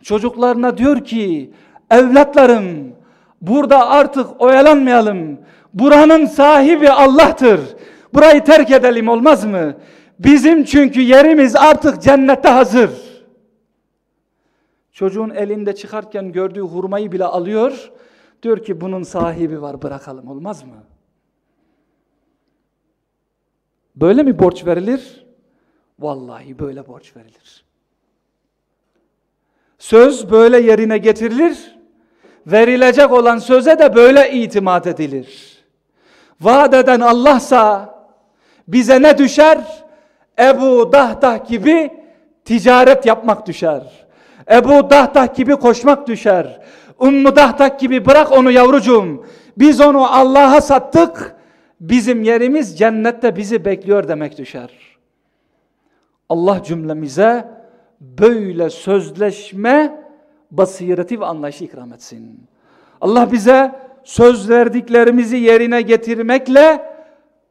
Çocuklarına diyor ki evlatlarım burada artık oyalanmayalım. Buranın sahibi Allah'tır. Burayı terk edelim olmaz mı? Bizim çünkü yerimiz artık cennette hazır. Çocuğun elinde çıkarken gördüğü hurmayı bile alıyor. Diyor ki bunun sahibi var bırakalım olmaz mı? Böyle mi borç verilir? Vallahi böyle borç verilir. Söz böyle yerine getirilir. Verilecek olan söze de böyle itimat edilir. Vaat eden Allah'sa bize ne düşer? Ebu Dahdah gibi ticaret yapmak düşer. Ebu Dahdah gibi koşmak düşer. Ummu Dahdah gibi bırak onu yavrucuğum. Biz onu Allah'a sattık. Bizim yerimiz cennette bizi bekliyor demek düşer. Allah cümlemize böyle sözleşme basireti ve anlayışı ikram etsin. Allah bize söz verdiklerimizi yerine getirmekle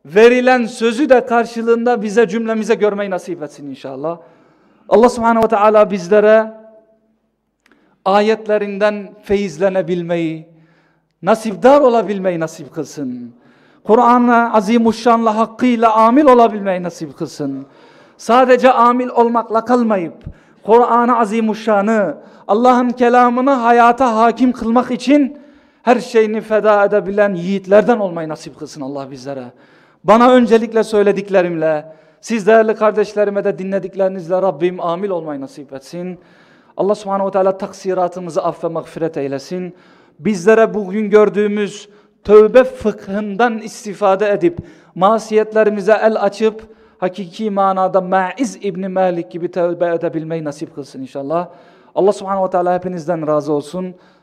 verilen sözü de karşılığında bize cümlemize görmeyi nasip etsin inşallah. Allah subhanehu ve teala bizlere ayetlerinden feyizlenebilmeyi, nasipdar olabilmeyi nasip kılsın. Kur'an'a azimuşşanla hakkıyla amil olabilmeyi nasip kılsın. Sadece amil olmakla kalmayıp Kur'an-ı azimuşşanı, Allah'ın kelamını hayata hakim kılmak için her şeyini feda edebilen yiğitlerden olmayı nasip kılsın Allah bizlere. Bana öncelikle söylediklerimle, siz değerli kardeşlerime de dinlediklerinizle Rabbim amil olmayı nasip etsin. Allah subhanehu ve teala taksiratımızı aff ve mağfiret eylesin. Bizlere bugün gördüğümüz tövbe fıkhından istifade edip masiyetlerimize el açıp hakiki manada Ma'iz İbni Malik gibi tövbe edebilmeyi nasip kılsın inşallah. Allah subhanehu ve teala hepinizden razı olsun.